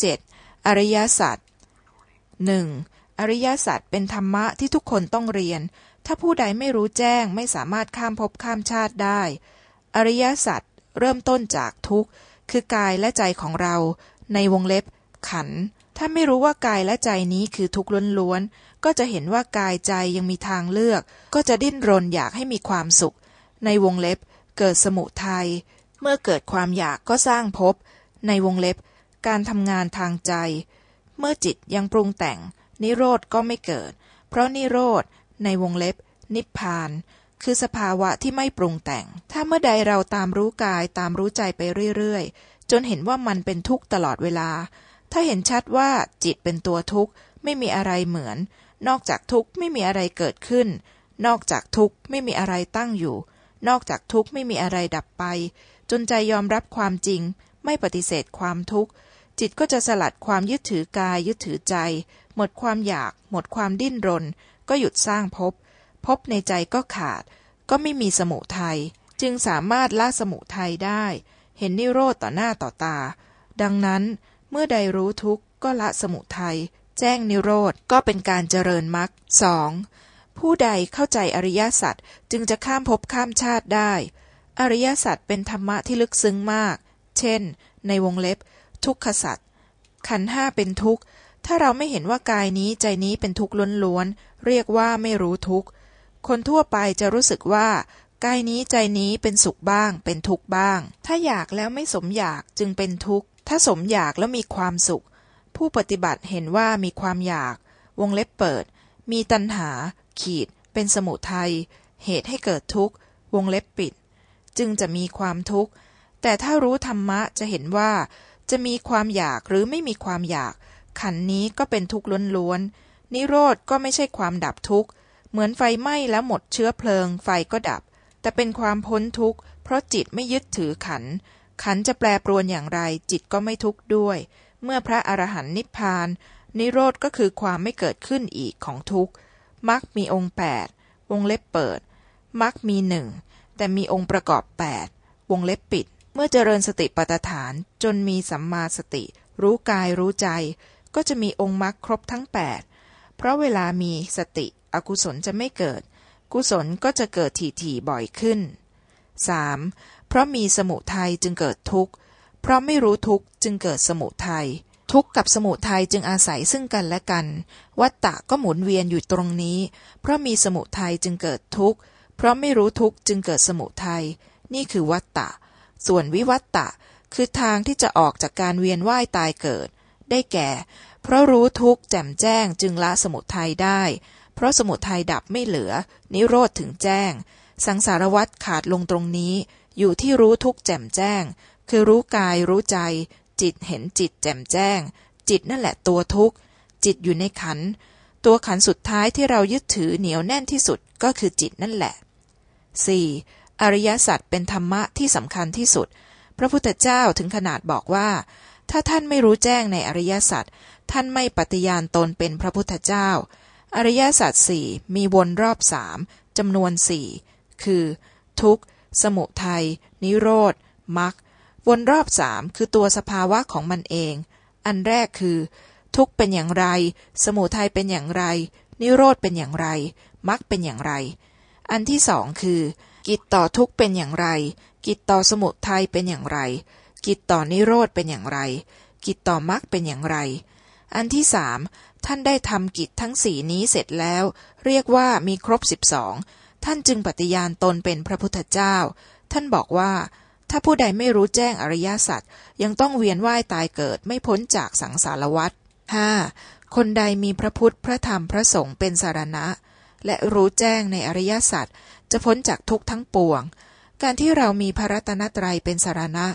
7. อริยสัจหนึ่งอริยสัจเป็นธรรมะที่ทุกคนต้องเรียน ถ้าผู้ใดไม่รู้แจ้งไม่สามารถข้ามภพข้ามชาติได้ อริยสัจเริ่มต้นจากทุกข์ คือกายและใจของเรา ในวงเล็บ ขัน ถ้าไม่รู้ว่ากายและใจนี้คือทุกข์ล้วนๆ ก็จะเห็นว่ากายใจยังมีทางเลือก ก็จะดิ้นรนอยากให้มีความสุข ในวงเล็บ เกิดสมุทัย เมื่อเกิดความอยากก็สร้างภพ ในวงเล็บ การทำงานทางใจ เมื่อจิตยังปรุงแต่ง นิโรธก็ไม่เกิด เพราะนิโรธในวงเล็บ นิพพาน คือสภาวะที่ไม่ปรุงแต่ง ถ้าเมื่อใดเราตามรู้กายตามรู้ใจไปเรื่อยๆ จนเห็นว่ามันเป็นทุกข์ตลอดเวลา ถ้าเห็นชัดว่าจิตเป็นตัวทุกข์ไม่มีอะไรเหมือน นอกจากทุกข์ไม่มีอะไรเกิดขึ้น นอกจากทุกข์ไม่มีอะไรตั้งอยู่ นอกจากทุกข์ไม่มีอะไรดับไป จนใจยอมรับความจริง ไม่ปฏิเสธความทุกข์ จิตก็จะสลัดความยึดถือกายยึดถือใจ หมดความอยาก หมดความดิ้นรน ก็หยุดสร้างภพภพในใจก็ขาด ก็ไม่มีสมุทัยจึงสามารถละสมุทัยได้ เห็นนิโรธต่อหน้าต่อตา ดังนั้นเมื่อใดรู้ทุกข์ก็ละสมุทัยแจ้งนิโรธก็เป็นการเจริญมรรคสองผู้ใดเข้าใจอริยสัจจึงจะข้ามภพข้ามชาติได้ อริยสัจเป็นธรรมะที่ลึกซึ้งมาก เช่น ในวงเล็บ ทุกขสัจขันห้าเป็นทุกข์ ถ้าเราไม่เห็นว่ากายนี้ใจนี้เป็นทุกข์ล้วนๆ เรียกว่าไม่รู้ทุกข์ คนทั่วไปจะรู้สึกว่ากายนี้ใจนี้เป็นสุขบ้าง เป็นทุกข์บ้าง ถ้าอยากแล้วไม่สมอยากจึงเป็นทุกข์ ถ้าสมอยากแล้วมีความสุข ผู้ปฏิบัติเห็นว่ามีความอยาก วงเล็บเปิด มีตัณหา ขีด เป็นสมุทัยเหตุให้เกิดทุกข์ วงเล็บปิด จึงจะมีความทุกข์ แต่ถ้ารู้ธรรมะจะเห็นว่า จะมีความอยากหรือไม่มีความอยาก ขันนี้ก็เป็นทุกข์ล้วนๆ นิโรธก็ไม่ใช่ความดับทุกข์ เหมือนไฟไหม้แล้วหมดเชื้อเพลิง ไฟก็ดับ แต่เป็นความพ้นทุกข์ เพราะจิตไม่ยึดถือขัน ขันจะแปรปรวนอย่างไร จิตก็ไม่ทุกข์ด้วย เมื่อพระอรหันต์นิพพาน นิโรธก็คือความไม่เกิดขึ้นอีกของทุกข์มรรคมีองค์แปดวงเล็บเปิดมรรคมีหนึ่งแต่มีองค์ประกอบแปดวงเล็บปิด เมื่อเจริญสติปัฏฐานจนมีสัมมาสติ รู้กายรู้ใจ ก็จะมีองค์มรรคครบทั้งแปดเพราะเวลามีสติ อกุศลจะไม่เกิด กุศลก็จะเกิดถี่ๆบ่อยขึ้น 3. เพราะมีสมุทัยจึงเกิดทุกข์ เพราะไม่รู้ทุกข์จึงเกิดสมุทัยทุกข์กับสมุทัยจึงอาศัยซึ่งกันและกัน วัตตะก็หมุนเวียนอยู่ตรงนี้ เพราะมีสมุทัยจึงเกิดทุกข์ เพราะไม่รู้ทุกข์จึงเกิดสมุทัย นี่คือวัตตะ ส่วนวิวัตตะคือทางที่จะออกจากการเวียนว่ายตายเกิด ได้แก่ เพราะรู้ทุกข์แจ่มแจ้งจึงละสมุทัยได้ เพราะสมุทัยดับไม่เหลือ นิโรธถึงแจ้ง สังสารวัฏขาดลงตรงนี้ อยู่ที่รู้ทุกข์แจ่มแจ้ง คือรู้กายรู้ใจ จิตเห็นจิตแจ่มแจ้ง จิตนั่นแหละตัวทุกข์ จิตอยู่ในขัน ตัวขันสุดท้ายที่เรายึดถือเหนียวแน่นที่สุดก็คือจิตนั่นแหละ 4. อริยสัจเป็นธรรมะที่สำคัญที่สุด พระพุทธเจ้าถึงขนาดบอกว่า ถ้าท่านไม่รู้แจ้งในอริยสัจท่านไม่ปฏิญาณตนเป็นพระพุทธเจ้า อริยสัจสี่มีวนรอบสามจำนวนสี่คือ ทุกข์ สมุทัย นิโรธมรรควนรอบสามคือตัวสภาวะของมันเอง อันแรกคือ ทุกข์เป็นอย่างไร สมุทัยเป็นอย่างไร นิโรธเป็นอย่างไรมรรคเป็นอย่างไร อันที่สองคือ กิจต่อทุกเป็นอย่างไร กิจต่อสมุทัยเป็นอย่างไร กิจต่อนิโรธเป็นอย่างไร กิจต่อมรรคเป็นอย่างไร อันที่สามท่านได้ทำกิจทั้งสี่นี้เสร็จแล้ว เรียกว่ามีครบสิบสองท่านจึงปฏิญาณตนเป็นพระพุทธเจ้า ท่านบอกว่า ถ้าผู้ใดไม่รู้แจ้งอริยสัจยังต้องเวียนว่ายตายเกิดไม่พ้นจากสังสารวัฏห้าคนใดมีพระพุทธพระธรรมพระสงฆ์เป็นสารณะ และรู้แจ้งในอริยสัจ จะพ้นจากทุกข์ทั้งปวง การที่เรามีพระรัตนตรัยเป็นสารณะ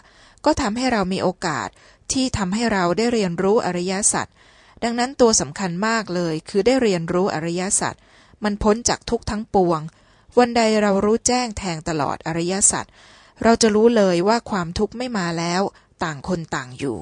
ก็ทำให้เรามีโอกาสที่ทำให้เราได้เรียนรู้อริยสัจดังนั้นตัวสำคัญมากเลยคือได้เรียนรู้อริยสัจมันพ้นจากทุกทั้งปวง วันใดเรารู้แจ้งแทงตลอดอริยสัจเราจะรู้เลยว่าความทุกข์ไม่มาแล้ว ต่างคนต่างอยู่